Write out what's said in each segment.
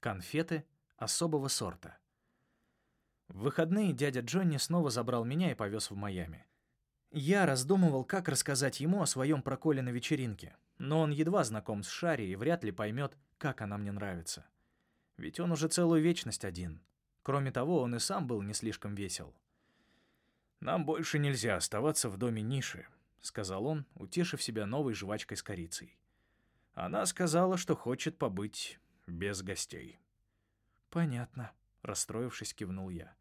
Конфеты особого сорта. В выходные дядя Джонни снова забрал меня и повез в Майами. Я раздумывал, как рассказать ему о своем проколе на вечеринке, но он едва знаком с Шари и вряд ли поймет, как она мне нравится. Ведь он уже целую вечность один. Кроме того, он и сам был не слишком весел. «Нам больше нельзя оставаться в доме Ниши», — сказал он, утешив себя новой жвачкой с корицей. Она сказала, что хочет побыть без гостей. «Понятно», — расстроившись, кивнул я.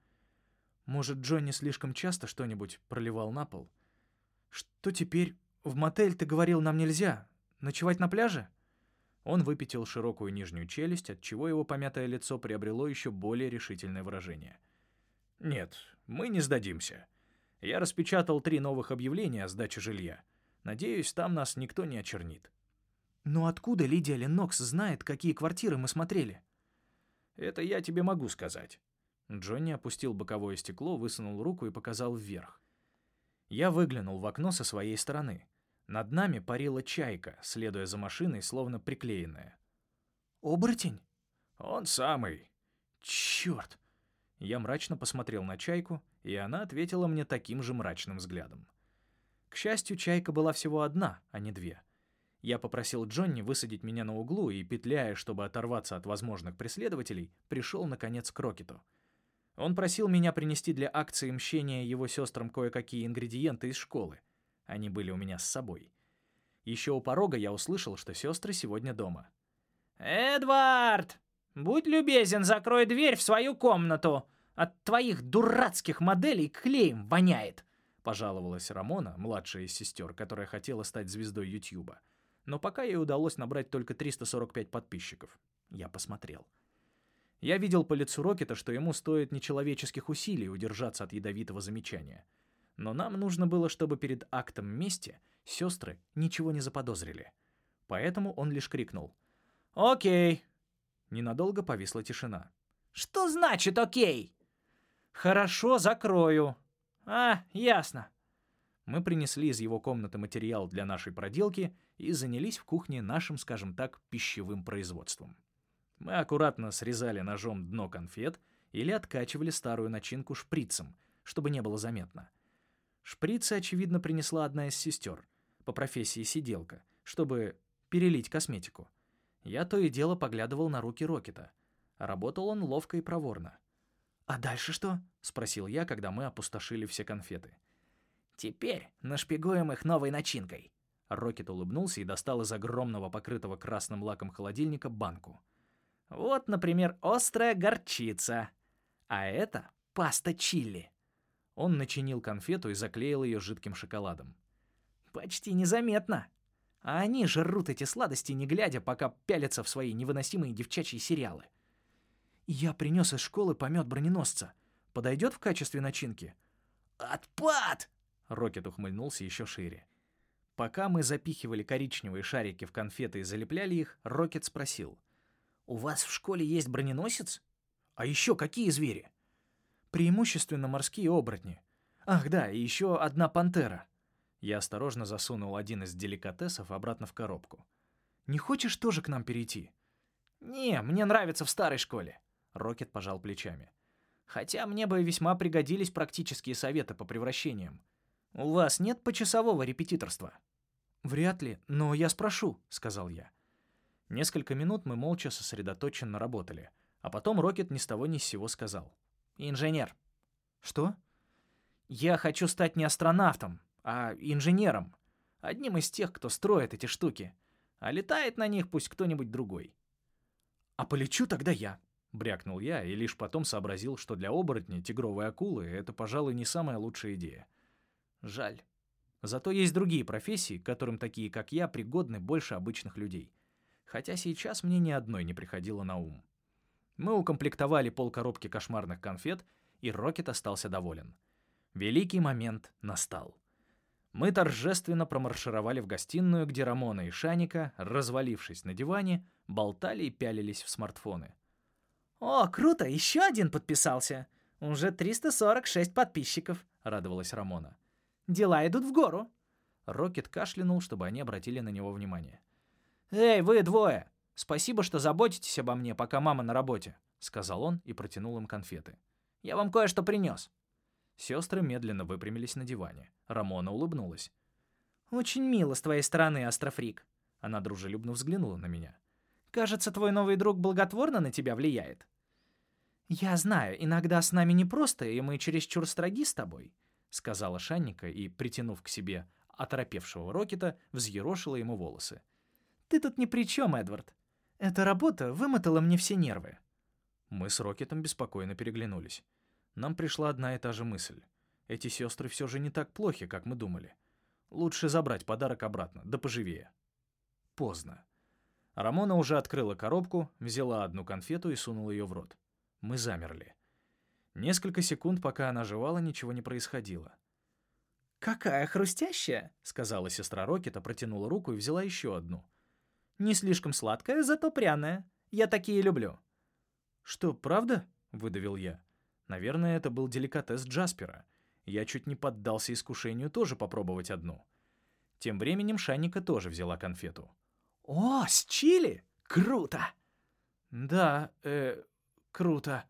«Может, Джонни слишком часто что-нибудь проливал на пол? Что теперь? В мотель, ты говорил, нам нельзя. Ночевать на пляже?» Он выпятил широкую нижнюю челюсть, отчего его помятое лицо приобрело еще более решительное выражение. «Нет, мы не сдадимся. Я распечатал три новых объявления о сдаче жилья. Надеюсь, там нас никто не очернит». «Но откуда Лидия Ленокс знает, какие квартиры мы смотрели?» «Это я тебе могу сказать». Джонни опустил боковое стекло, высунул руку и показал вверх. Я выглянул в окно со своей стороны. Над нами парила чайка, следуя за машиной, словно приклеенная. «Оборотень?» «Он самый». «Черт!» Я мрачно посмотрел на чайку, и она ответила мне таким же мрачным взглядом. К счастью, чайка была всего одна, а не две. Я попросил Джонни высадить меня на углу и, петляя, чтобы оторваться от возможных преследователей, пришел, наконец, к Рокету. Он просил меня принести для акции мщения его сестрам кое-какие ингредиенты из школы. Они были у меня с собой. Еще у порога я услышал, что сестры сегодня дома. «Эдвард, будь любезен, закрой дверь в свою комнату. От твоих дурацких моделей клеем воняет», — пожаловалась Рамона, младшая из сестер, которая хотела стать звездой Ютьюба. Но пока ей удалось набрать только 345 подписчиков. Я посмотрел. Я видел по лицу Рокета, что ему стоит нечеловеческих усилий удержаться от ядовитого замечания — но нам нужно было, чтобы перед актом мести сестры ничего не заподозрили. Поэтому он лишь крикнул «Окей!». Ненадолго повисла тишина. «Что значит «окей»?» «Хорошо, закрою». «А, ясно». Мы принесли из его комнаты материал для нашей проделки и занялись в кухне нашим, скажем так, пищевым производством. Мы аккуратно срезали ножом дно конфет или откачивали старую начинку шприцем, чтобы не было заметно. Шприцы, очевидно, принесла одна из сестер, по профессии сиделка, чтобы перелить косметику. Я то и дело поглядывал на руки Рокета. Работал он ловко и проворно. «А дальше что?» — спросил я, когда мы опустошили все конфеты. «Теперь нашпигуем их новой начинкой». Рокет улыбнулся и достал из огромного покрытого красным лаком холодильника банку. «Вот, например, острая горчица. А это паста чили». Он начинил конфету и заклеил ее жидким шоколадом. «Почти незаметно. А они жрут эти сладости, не глядя, пока пялятся в свои невыносимые девчачьи сериалы». «Я принес из школы помет броненосца. Подойдет в качестве начинки?» «Отпад!» Рокет ухмыльнулся еще шире. Пока мы запихивали коричневые шарики в конфеты и залепляли их, Рокет спросил. «У вас в школе есть броненосец? А еще какие звери?» Преимущественно морские оборотни. Ах да, и еще одна пантера. Я осторожно засунул один из деликатесов обратно в коробку. «Не хочешь тоже к нам перейти?» «Не, мне нравится в старой школе», — Рокет пожал плечами. «Хотя мне бы весьма пригодились практические советы по превращениям. У вас нет почасового репетиторства?» «Вряд ли, но я спрошу», — сказал я. Несколько минут мы молча сосредоточенно работали, а потом Рокет ни с того ни с сего сказал инженер». «Что?» «Я хочу стать не астронавтом, а инженером. Одним из тех, кто строит эти штуки. А летает на них пусть кто-нибудь другой». «А полечу тогда я», — брякнул я, и лишь потом сообразил, что для оборотня тигровой акулы это, пожалуй, не самая лучшая идея. Жаль. Зато есть другие профессии, которым такие, как я, пригодны больше обычных людей. Хотя сейчас мне ни одной не приходило на ум. Мы укомплектовали полкоробки кошмарных конфет, и Рокет остался доволен. Великий момент настал. Мы торжественно промаршировали в гостиную, где Рамона и Шаника, развалившись на диване, болтали и пялились в смартфоны. «О, круто! Еще один подписался! Уже 346 подписчиков!» — радовалась Рамона. «Дела идут в гору!» Рокет кашлянул, чтобы они обратили на него внимание. «Эй, вы двое! «Спасибо, что заботитесь обо мне, пока мама на работе», — сказал он и протянул им конфеты. «Я вам кое-что принес». Сестры медленно выпрямились на диване. Рамона улыбнулась. «Очень мило с твоей стороны, Астрофрик». Она дружелюбно взглянула на меня. «Кажется, твой новый друг благотворно на тебя влияет». «Я знаю, иногда с нами непросто, и мы чересчур строги с тобой», — сказала Шанника и, притянув к себе оторопевшего Рокета, взъерошила ему волосы. «Ты тут ни при чем, Эдвард. Эта работа вымотала мне все нервы». Мы с Рокетом беспокойно переглянулись. Нам пришла одна и та же мысль. Эти сестры все же не так плохи, как мы думали. Лучше забрать подарок обратно, да поживее. Поздно. Рамона уже открыла коробку, взяла одну конфету и сунула ее в рот. Мы замерли. Несколько секунд, пока она жевала, ничего не происходило. «Какая хрустящая!» — сказала сестра Рокета, протянула руку и взяла еще одну. «Не слишком сладкая, зато пряная. Я такие люблю». «Что, правда?» — выдавил я. Наверное, это был деликатес Джаспера. Я чуть не поддался искушению тоже попробовать одну. Тем временем Шанника тоже взяла конфету. «О, с чили! Круто!» «Да, э, круто».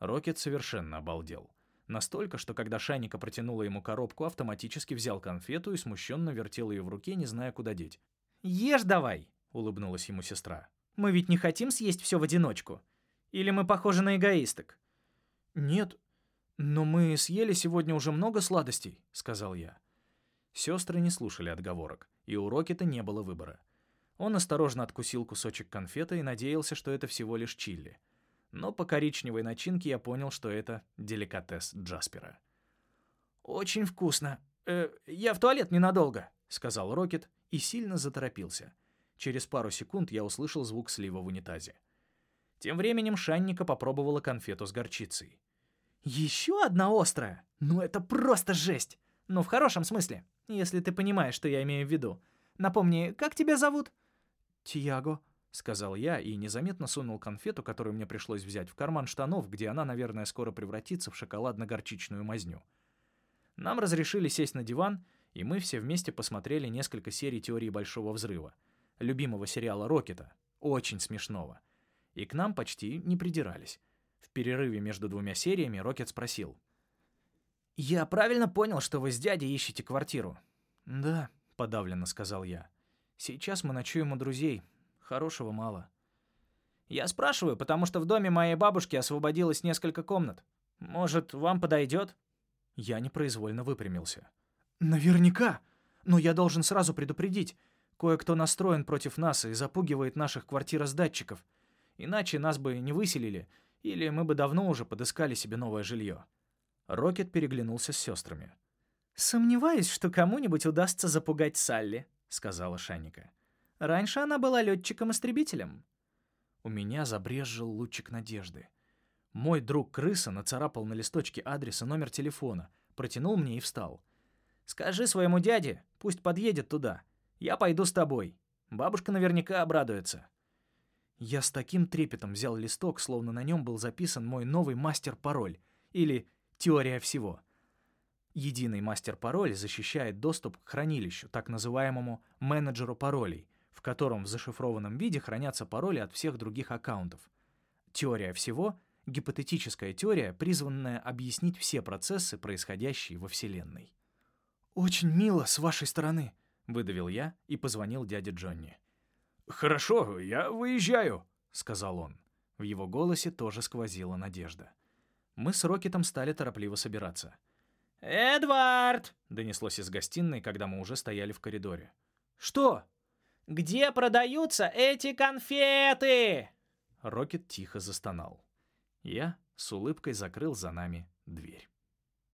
Рокет совершенно обалдел. Настолько, что когда Шанника протянула ему коробку, автоматически взял конфету и смущенно вертел ее в руке, не зная, куда деть. «Ешь давай!» — улыбнулась ему сестра. «Мы ведь не хотим съесть все в одиночку. Или мы похожи на эгоисток?» «Нет, но мы съели сегодня уже много сладостей», — сказал я. Сестры не слушали отговорок, и у Рокета не было выбора. Он осторожно откусил кусочек конфеты и надеялся, что это всего лишь чили. Но по коричневой начинке я понял, что это деликатес Джаспера. «Очень вкусно. Э, я в туалет ненадолго», — сказал Рокет и сильно заторопился. Через пару секунд я услышал звук слива в унитазе. Тем временем Шанника попробовала конфету с горчицей. «Еще одна острая? Ну это просто жесть! Ну, в хорошем смысле, если ты понимаешь, что я имею в виду. Напомни, как тебя зовут?» «Тиаго», — сказал я и незаметно сунул конфету, которую мне пришлось взять, в карман штанов, где она, наверное, скоро превратится в шоколадно-горчичную мазню. Нам разрешили сесть на диван, и мы все вместе посмотрели несколько серий «Теории Большого Взрыва», любимого сериала Рокета, очень смешного — и к нам почти не придирались. В перерыве между двумя сериями Рокет спросил. «Я правильно понял, что вы с дядей ищете квартиру?» «Да», — подавленно сказал я. «Сейчас мы ночуем у друзей. Хорошего мало». «Я спрашиваю, потому что в доме моей бабушки освободилось несколько комнат. Может, вам подойдет?» Я непроизвольно выпрямился. «Наверняка. Но я должен сразу предупредить. Кое-кто настроен против нас и запугивает наших квартироздатчиков. Иначе нас бы не выселили, или мы бы давно уже подыскали себе новое жилье. Рокет переглянулся с сестрами. «Сомневаюсь, что кому-нибудь удастся запугать Салли», — сказала Шаника. «Раньше она была летчиком-истребителем». У меня забрезжил лучик надежды. Мой друг крыса нацарапал на листочке адрес и номер телефона, протянул мне и встал. «Скажи своему дяде, пусть подъедет туда. Я пойду с тобой. Бабушка наверняка обрадуется». Я с таким трепетом взял листок, словно на нем был записан мой новый мастер-пароль, или теория всего. Единый мастер-пароль защищает доступ к хранилищу, так называемому менеджеру паролей, в котором в зашифрованном виде хранятся пароли от всех других аккаунтов. Теория всего — гипотетическая теория, призванная объяснить все процессы, происходящие во Вселенной. «Очень мило с вашей стороны», — выдавил я и позвонил дяде Джонни. «Хорошо, я выезжаю», — сказал он. В его голосе тоже сквозила надежда. Мы с Рокетом стали торопливо собираться. «Эдвард!» — донеслось из гостиной, когда мы уже стояли в коридоре. «Что?» «Где продаются эти конфеты?» Рокет тихо застонал. Я с улыбкой закрыл за нами дверь.